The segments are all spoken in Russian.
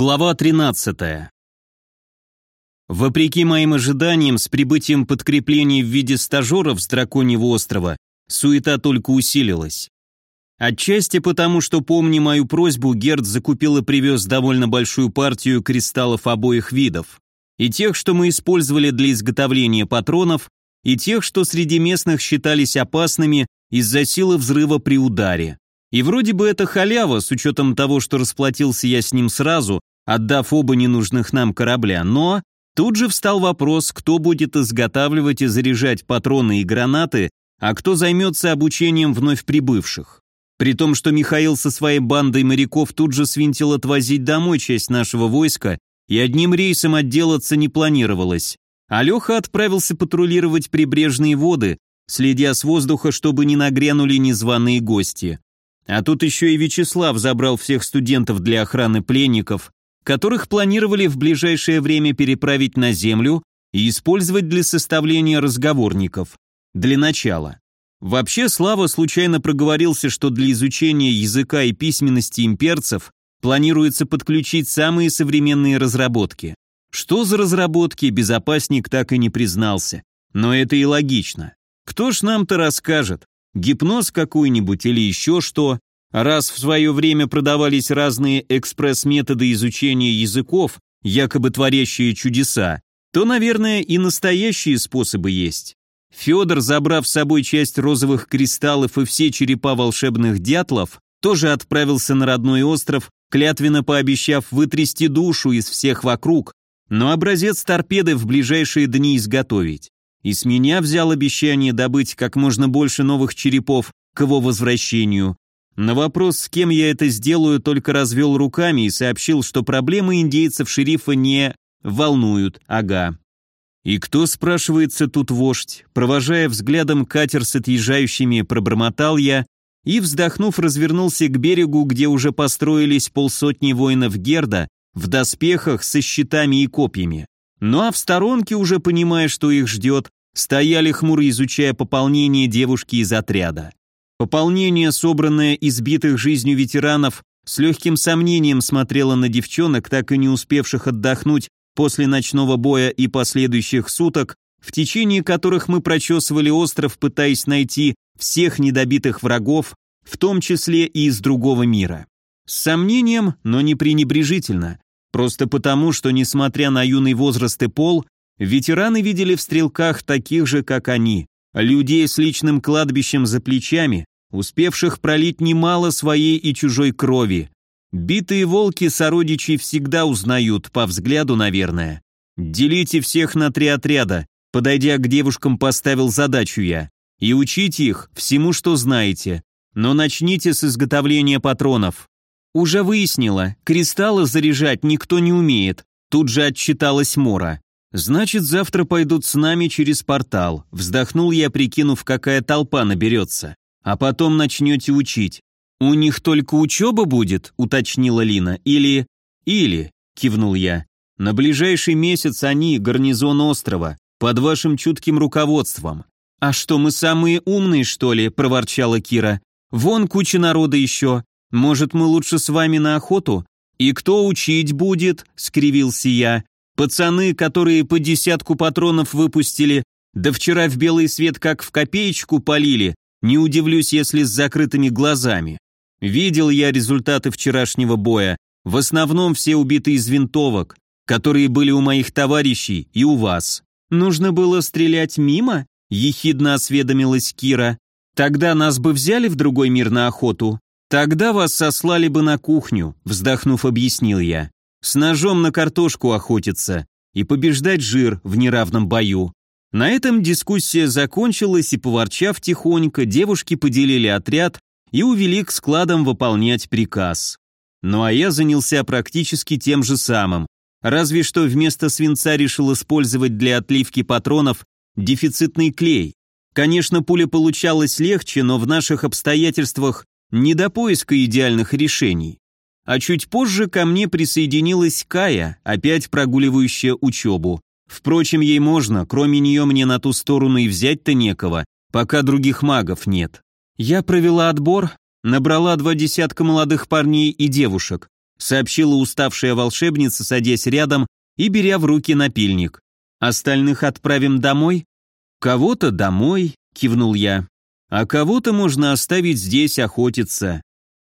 Глава 13. Вопреки моим ожиданиям, с прибытием подкреплений в виде стажеров с Драконьего острова, суета только усилилась. Отчасти потому, что, помня мою просьбу, Герд закупил и привез довольно большую партию кристаллов обоих видов. И тех, что мы использовали для изготовления патронов, и тех, что среди местных считались опасными из-за силы взрыва при ударе. И вроде бы это халява, с учетом того, что расплатился я с ним сразу, отдав оба ненужных нам корабля, но тут же встал вопрос, кто будет изготавливать и заряжать патроны и гранаты, а кто займется обучением вновь прибывших. При том, что Михаил со своей бандой моряков тут же свинтил отвозить домой часть нашего войска, и одним рейсом отделаться не планировалось. А Леха отправился патрулировать прибрежные воды, следя с воздуха, чтобы не нагрянули незваные гости. А тут еще и Вячеслав забрал всех студентов для охраны пленников, которых планировали в ближайшее время переправить на землю и использовать для составления разговорников. Для начала. Вообще, Слава случайно проговорился, что для изучения языка и письменности имперцев планируется подключить самые современные разработки. Что за разработки, безопасник так и не признался. Но это и логично. Кто ж нам-то расскажет? Гипноз какой-нибудь или еще что. Раз в свое время продавались разные экспресс-методы изучения языков, якобы творящие чудеса, то, наверное, и настоящие способы есть. Федор, забрав с собой часть розовых кристаллов и все черепа волшебных дятлов, тоже отправился на родной остров, клятвенно пообещав вытрясти душу из всех вокруг, но образец торпеды в ближайшие дни изготовить и с меня взял обещание добыть как можно больше новых черепов к его возвращению. На вопрос, с кем я это сделаю, только развел руками и сообщил, что проблемы индейцев шерифа не волнуют, ага. И кто, спрашивается, тут вождь? Провожая взглядом катер с отъезжающими, пробормотал я и, вздохнув, развернулся к берегу, где уже построились полсотни воинов Герда в доспехах со щитами и копьями. Ну а в сторонке, уже понимая, что их ждет, стояли хмуро изучая пополнение девушки из отряда. Пополнение, собранное из битых жизнью ветеранов, с легким сомнением смотрело на девчонок, так и не успевших отдохнуть после ночного боя и последующих суток, в течение которых мы прочесывали остров, пытаясь найти всех недобитых врагов, в том числе и из другого мира. С сомнением, но не пренебрежительно. Просто потому, что, несмотря на юный возраст и пол, ветераны видели в стрелках таких же, как они, людей с личным кладбищем за плечами, успевших пролить немало своей и чужой крови. Битые волки сородичей всегда узнают, по взгляду, наверное. Делите всех на три отряда, подойдя к девушкам, поставил задачу я. И учите их всему, что знаете. Но начните с изготовления патронов. «Уже выяснила, кристаллы заряжать никто не умеет», тут же отчиталась Мора. «Значит, завтра пойдут с нами через портал», вздохнул я, прикинув, какая толпа наберется. «А потом начнете учить». «У них только учеба будет», уточнила Лина, «или...» «Или», кивнул я. «На ближайший месяц они, гарнизон острова, под вашим чутким руководством». «А что, мы самые умные, что ли?» – проворчала Кира. «Вон куча народа еще. Может, мы лучше с вами на охоту? И кто учить будет?» — скривился я. «Пацаны, которые по десятку патронов выпустили, да вчера в белый свет как в копеечку полили, не удивлюсь, если с закрытыми глазами. Видел я результаты вчерашнего боя, в основном все убиты из винтовок, которые были у моих товарищей и у вас. Нужно было стрелять мимо?» — ехидно осведомилась Кира. «Тогда нас бы взяли в другой мир на охоту?» «Тогда вас сослали бы на кухню», — вздохнув, объяснил я. «С ножом на картошку охотиться и побеждать жир в неравном бою». На этом дискуссия закончилась, и, поворчав тихонько, девушки поделили отряд и увели к складам выполнять приказ. Ну а я занялся практически тем же самым, разве что вместо свинца решил использовать для отливки патронов дефицитный клей. Конечно, пуля получалась легче, но в наших обстоятельствах не до поиска идеальных решений. А чуть позже ко мне присоединилась Кая, опять прогуливающая учебу. Впрочем, ей можно, кроме нее мне на ту сторону и взять-то некого, пока других магов нет. Я провела отбор, набрала два десятка молодых парней и девушек, сообщила уставшая волшебница, садясь рядом и беря в руки напильник. «Остальных отправим домой?» «Кого-то домой», — кивнул я. «А кого-то можно оставить здесь охотиться.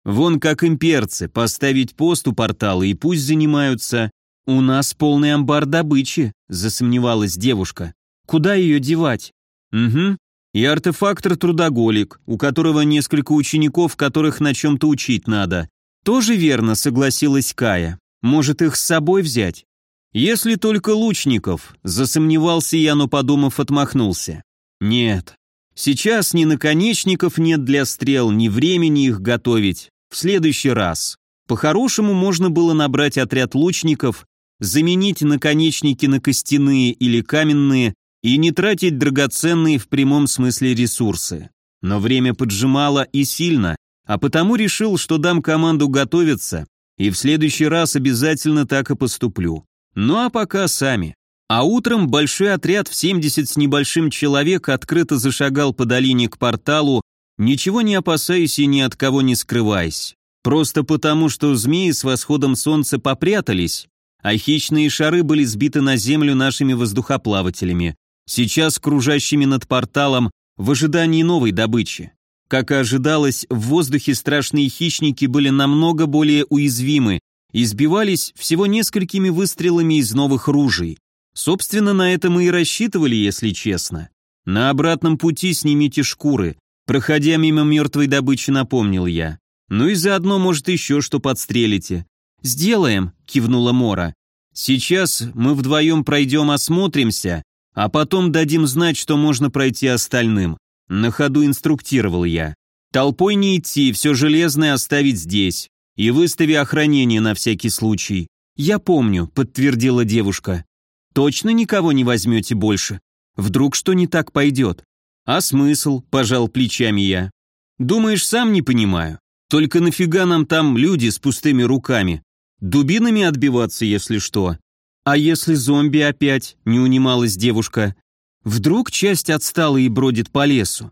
Вон как имперцы, поставить пост у портала и пусть занимаются. У нас полный амбар добычи», — засомневалась девушка. «Куда ее девать?» «Угу. И артефактор-трудоголик, у которого несколько учеников, которых на чем-то учить надо. Тоже верно, согласилась Кая. Может, их с собой взять? Если только лучников, засомневался я, но подумав, отмахнулся. Нет. Сейчас ни наконечников нет для стрел, ни времени их готовить. В следующий раз. По-хорошему можно было набрать отряд лучников, заменить наконечники на костяные или каменные и не тратить драгоценные в прямом смысле ресурсы. Но время поджимало и сильно, а потому решил, что дам команду готовиться, и в следующий раз обязательно так и поступлю. Ну а пока сами. А утром большой отряд в 70 с небольшим человек открыто зашагал по долине к порталу, ничего не опасаясь и ни от кого не скрываясь. Просто потому, что змеи с восходом солнца попрятались, а хищные шары были сбиты на землю нашими воздухоплавателями, сейчас кружащими над порталом в ожидании новой добычи. Как и ожидалось, в воздухе страшные хищники были намного более уязвимы и сбивались всего несколькими выстрелами из новых ружей. Собственно, на это мы и рассчитывали, если честно. На обратном пути снимите шкуры. Проходя мимо мертвой добычи, напомнил я. Ну и заодно, может, еще что подстрелите. «Сделаем», — кивнула Мора. «Сейчас мы вдвоем пройдем осмотримся, а потом дадим знать, что можно пройти остальным. На ходу инструктировал я. Толпой не идти, все железное оставить здесь. И выстави охранение на всякий случай. Я помню, подтвердила девушка. Точно никого не возьмете больше? Вдруг что не так пойдет? А смысл, пожал плечами я. Думаешь, сам не понимаю. Только нафига нам там люди с пустыми руками? Дубинами отбиваться, если что. А если зомби опять? Не унималась девушка. Вдруг часть отстала и бродит по лесу?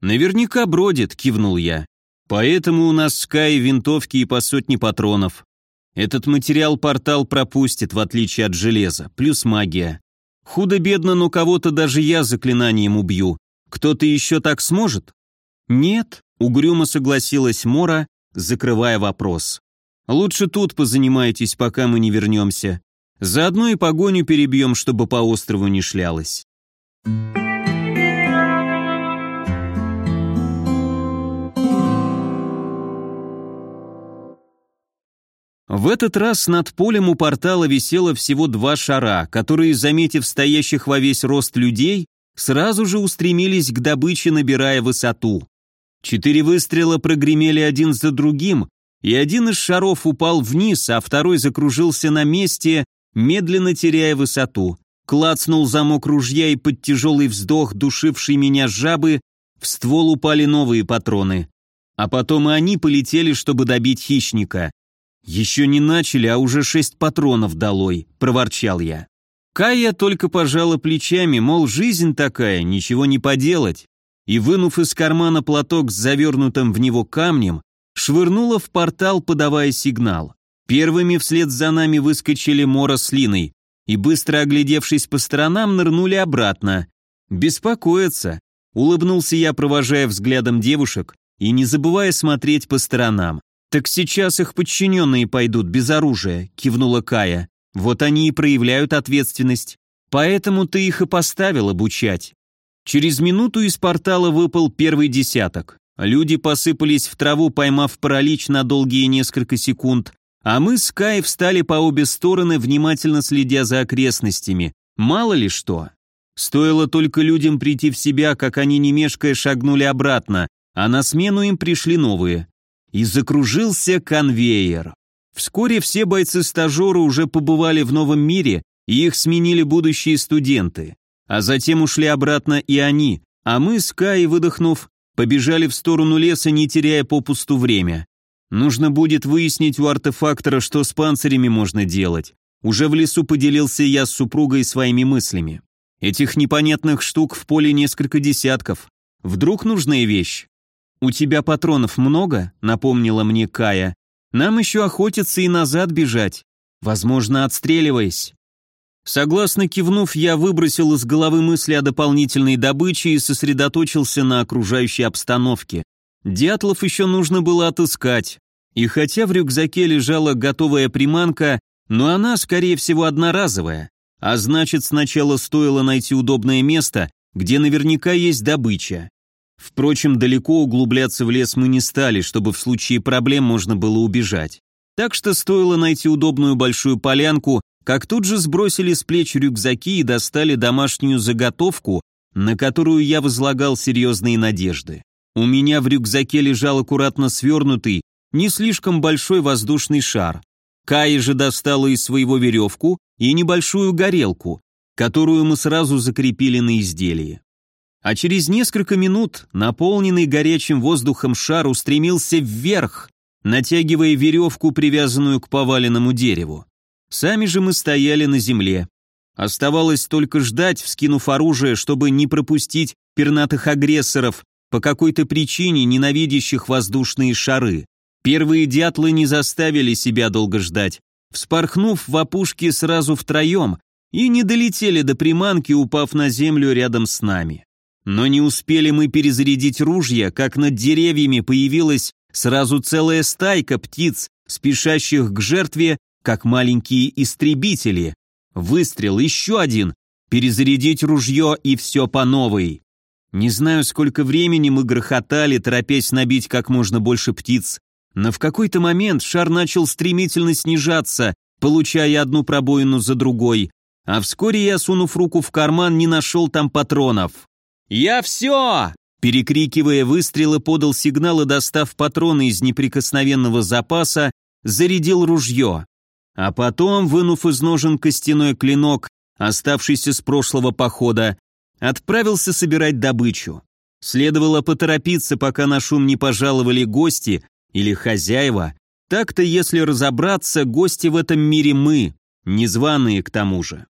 Наверняка бродит, кивнул я. Поэтому у нас Скай винтовки и по сотне патронов. Этот материал портал пропустит, в отличие от железа, плюс магия. Худо-бедно, но кого-то даже я заклинанием убью. Кто-то еще так сможет? Нет, угрюмо согласилась Мора, закрывая вопрос. Лучше тут позанимайтесь, пока мы не вернемся. Заодно и погоню перебьем, чтобы по острову не шлялась. В этот раз над полем у портала висело всего два шара, которые, заметив стоящих во весь рост людей, сразу же устремились к добыче, набирая высоту. Четыре выстрела прогремели один за другим, и один из шаров упал вниз, а второй закружился на месте, медленно теряя высоту. Клацнул замок ружья, и под тяжелый вздох, душивший меня жабы, в ствол упали новые патроны. А потом и они полетели, чтобы добить хищника. «Еще не начали, а уже шесть патронов долой», — проворчал я. Кая только пожала плечами, мол, жизнь такая, ничего не поделать, и, вынув из кармана платок с завернутым в него камнем, швырнула в портал, подавая сигнал. Первыми вслед за нами выскочили Мора с Линой и, быстро оглядевшись по сторонам, нырнули обратно. «Беспокоятся», — улыбнулся я, провожая взглядом девушек и не забывая смотреть по сторонам. «Так сейчас их подчиненные пойдут без оружия», — кивнула Кая. «Вот они и проявляют ответственность. Поэтому ты их и поставил обучать». Через минуту из портала выпал первый десяток. Люди посыпались в траву, поймав паралич на долгие несколько секунд, а мы с Кай встали по обе стороны, внимательно следя за окрестностями. Мало ли что. Стоило только людям прийти в себя, как они не мешкая шагнули обратно, а на смену им пришли новые. И закружился конвейер. Вскоре все бойцы-стажеры уже побывали в новом мире, и их сменили будущие студенты. А затем ушли обратно и они, а мы с Кай, выдохнув, побежали в сторону леса, не теряя попусту время. Нужно будет выяснить у артефактора, что с панцирями можно делать. Уже в лесу поделился я с супругой своими мыслями. Этих непонятных штук в поле несколько десятков. Вдруг нужная вещь? «У тебя патронов много?» — напомнила мне Кая. Нам еще охотиться и назад бежать, возможно, отстреливаясь. Согласно кивнув, я выбросил из головы мысли о дополнительной добыче и сосредоточился на окружающей обстановке. Дятлов еще нужно было отыскать. И хотя в рюкзаке лежала готовая приманка, но она, скорее всего, одноразовая. А значит, сначала стоило найти удобное место, где наверняка есть добыча. Впрочем, далеко углубляться в лес мы не стали, чтобы в случае проблем можно было убежать. Так что стоило найти удобную большую полянку, как тут же сбросили с плеч рюкзаки и достали домашнюю заготовку, на которую я возлагал серьезные надежды. У меня в рюкзаке лежал аккуратно свернутый, не слишком большой воздушный шар. Кая же достала из своего веревку и небольшую горелку, которую мы сразу закрепили на изделии. А через несколько минут наполненный горячим воздухом шар устремился вверх, натягивая веревку, привязанную к поваленному дереву. Сами же мы стояли на земле. Оставалось только ждать, вскинув оружие, чтобы не пропустить пернатых агрессоров, по какой-то причине ненавидящих воздушные шары. Первые дятлы не заставили себя долго ждать, вспорхнув в опушке сразу втроем и не долетели до приманки, упав на землю рядом с нами. Но не успели мы перезарядить ружья, как над деревьями появилась сразу целая стайка птиц, спешащих к жертве как маленькие истребители. Выстрел, еще один, перезарядить ружье и все по новой. Не знаю, сколько времени мы грохотали, торопясь набить как можно больше птиц, но в какой-то момент шар начал стремительно снижаться, получая одну пробоину за другой, а вскоре я, сунув руку в карман, не нашел там патронов. «Я все!» Перекрикивая выстрелы, подал сигнал и, достав патроны из неприкосновенного запаса, зарядил ружье. А потом, вынув из ножен костяной клинок, оставшийся с прошлого похода, отправился собирать добычу. Следовало поторопиться, пока на шум не пожаловали гости или хозяева. Так-то, если разобраться, гости в этом мире мы, незваные к тому же.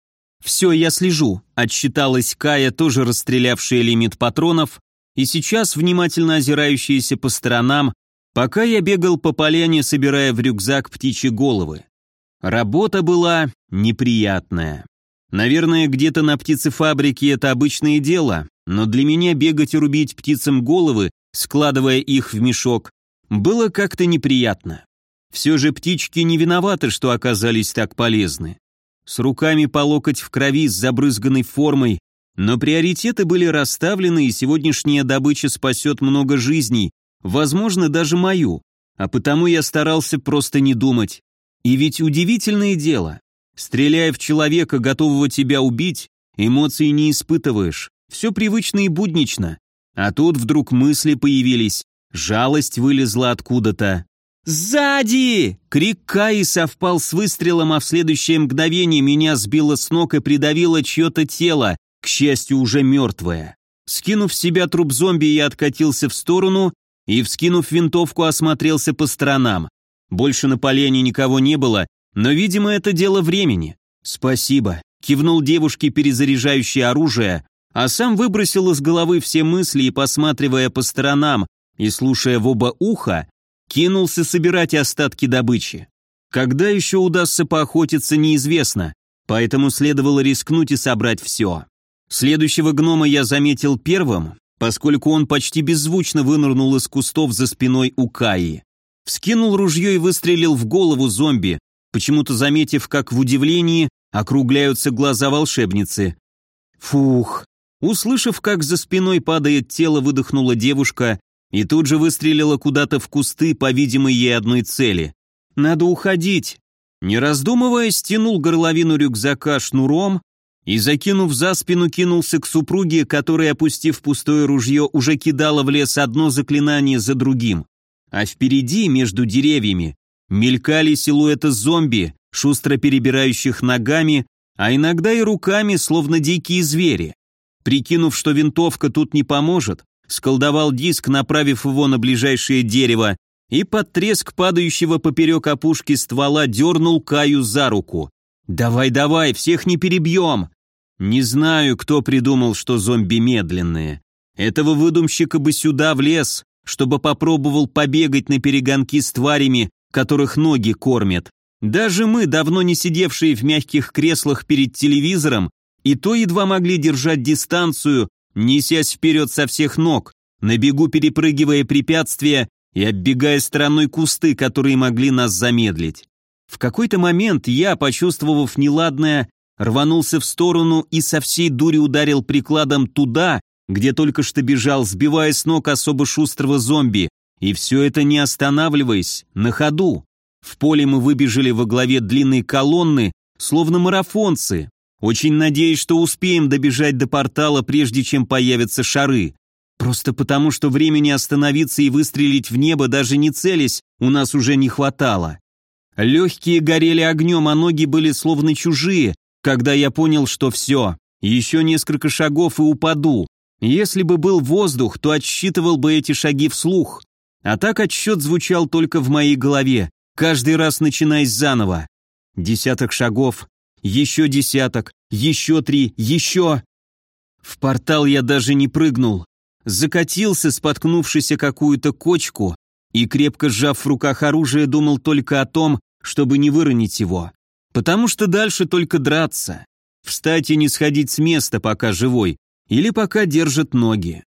«Все, я слежу», — отсчиталась Кая, тоже расстрелявшая лимит патронов, и сейчас внимательно озирающаяся по сторонам, пока я бегал по поляне, собирая в рюкзак птичьи головы. Работа была неприятная. Наверное, где-то на птицефабрике это обычное дело, но для меня бегать и рубить птицам головы, складывая их в мешок, было как-то неприятно. Все же птички не виноваты, что оказались так полезны. С руками по локоть в крови с забрызганной формой, но приоритеты были расставлены, и сегодняшняя добыча спасет много жизней, возможно, даже мою, а потому я старался просто не думать. И ведь удивительное дело. Стреляя в человека, готового тебя убить, эмоций не испытываешь. Все привычно и буднично. А тут вдруг мысли появились. Жалость вылезла откуда-то. «Сзади!» Крик Каи совпал с выстрелом, а в следующее мгновение меня сбило с ног и придавило чье-то тело, к счастью, уже мертвое. Скинув себя труп зомби, я откатился в сторону и, вскинув винтовку, осмотрелся по сторонам. Больше на полене никого не было, но, видимо, это дело времени. «Спасибо», — кивнул девушке, перезаряжающей оружие, а сам выбросил из головы все мысли и, посматривая по сторонам и слушая в оба уха, кинулся собирать остатки добычи. Когда еще удастся поохотиться, неизвестно, поэтому следовало рискнуть и собрать все. Следующего гнома я заметил первым, поскольку он почти беззвучно вынырнул из кустов за спиной у Каи. Вскинул ружье и выстрелил в голову зомби, почему-то заметив, как в удивлении округляются глаза волшебницы. Фух. Услышав, как за спиной падает тело, выдохнула девушка и тут же выстрелила куда-то в кусты, по-видимой ей одной цели. «Надо уходить!» Не раздумывая, стянул горловину рюкзака шнуром и, закинув за спину, кинулся к супруге, которая, опустив пустое ружье, уже кидала в лес одно заклинание за другим а впереди, между деревьями, мелькали силуэты зомби, шустро перебирающих ногами, а иногда и руками, словно дикие звери. Прикинув, что винтовка тут не поможет, сколдовал диск, направив его на ближайшее дерево, и под треск падающего поперек опушки ствола дернул Каю за руку. «Давай, давай, всех не перебьем!» Не знаю, кто придумал, что зомби медленные. Этого выдумщика бы сюда, в лес, чтобы попробовал побегать на перегонки с тварями, которых ноги кормят. Даже мы, давно не сидевшие в мягких креслах перед телевизором, и то едва могли держать дистанцию, несясь вперед со всех ног, на бегу перепрыгивая препятствия и оббегая стороной кусты, которые могли нас замедлить. В какой-то момент я, почувствовав неладное, рванулся в сторону и со всей дури ударил прикладом туда, где только что бежал, сбивая с ног особо шустрого зомби, и все это не останавливаясь, на ходу. В поле мы выбежали во главе длинной колонны, словно марафонцы, очень надеюсь, что успеем добежать до портала, прежде чем появятся шары. Просто потому, что времени остановиться и выстрелить в небо, даже не целясь, у нас уже не хватало. Легкие горели огнем, а ноги были словно чужие, когда я понял, что все, еще несколько шагов и упаду. Если бы был воздух, то отсчитывал бы эти шаги вслух. А так отсчет звучал только в моей голове, каждый раз начинаясь заново. Десяток шагов, еще десяток, еще три, еще... В портал я даже не прыгнул. Закатился, споткнувшись о какую-то кочку, и, крепко сжав в руках оружие, думал только о том, чтобы не выронить его. Потому что дальше только драться. Встать и не сходить с места, пока живой, или пока держат ноги.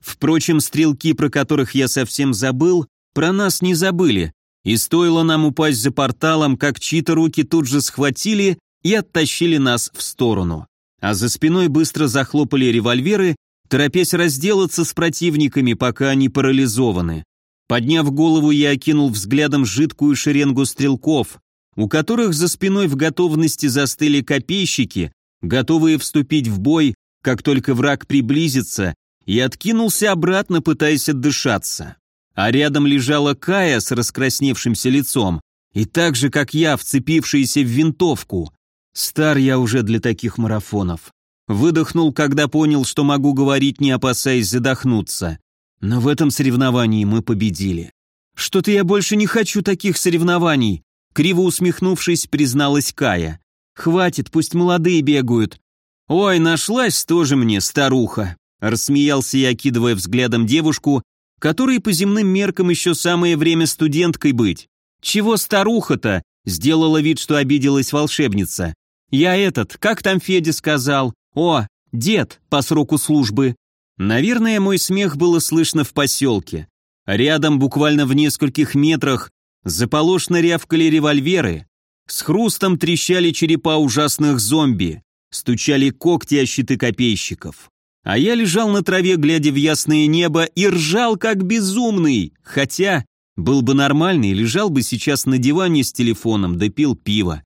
Впрочем, стрелки, про которых я совсем забыл, про нас не забыли, и стоило нам упасть за порталом, как чьи-то руки тут же схватили и оттащили нас в сторону. А за спиной быстро захлопали револьверы, торопясь разделаться с противниками, пока они парализованы. Подняв голову, я окинул взглядом жидкую шеренгу стрелков, у которых за спиной в готовности застыли копейщики, готовые вступить в бой, как только враг приблизится, и откинулся обратно, пытаясь отдышаться. А рядом лежала Кая с раскрасневшимся лицом, и так же, как я, вцепившаяся в винтовку. Стар я уже для таких марафонов. Выдохнул, когда понял, что могу говорить, не опасаясь задохнуться. Но в этом соревновании мы победили. Что-то я больше не хочу таких соревнований. Криво усмехнувшись, призналась Кая. Хватит, пусть молодые бегают. Ой, нашлась тоже мне старуха. Рассмеялся я, окидывая взглядом девушку, которой по земным меркам еще самое время студенткой быть. Чего старуха-то? Сделала вид, что обиделась волшебница. Я этот, как там Федя сказал? О, дед, по сроку службы. Наверное, мой смех было слышно в поселке. Рядом, буквально в нескольких метрах, заполошно рявкали револьверы, с хрустом трещали черепа ужасных зомби, стучали когти о щиты копейщиков. А я лежал на траве, глядя в ясное небо, и ржал как безумный, хотя был бы нормальный, лежал бы сейчас на диване с телефоном, да пил пиво.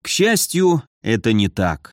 К счастью, это не так.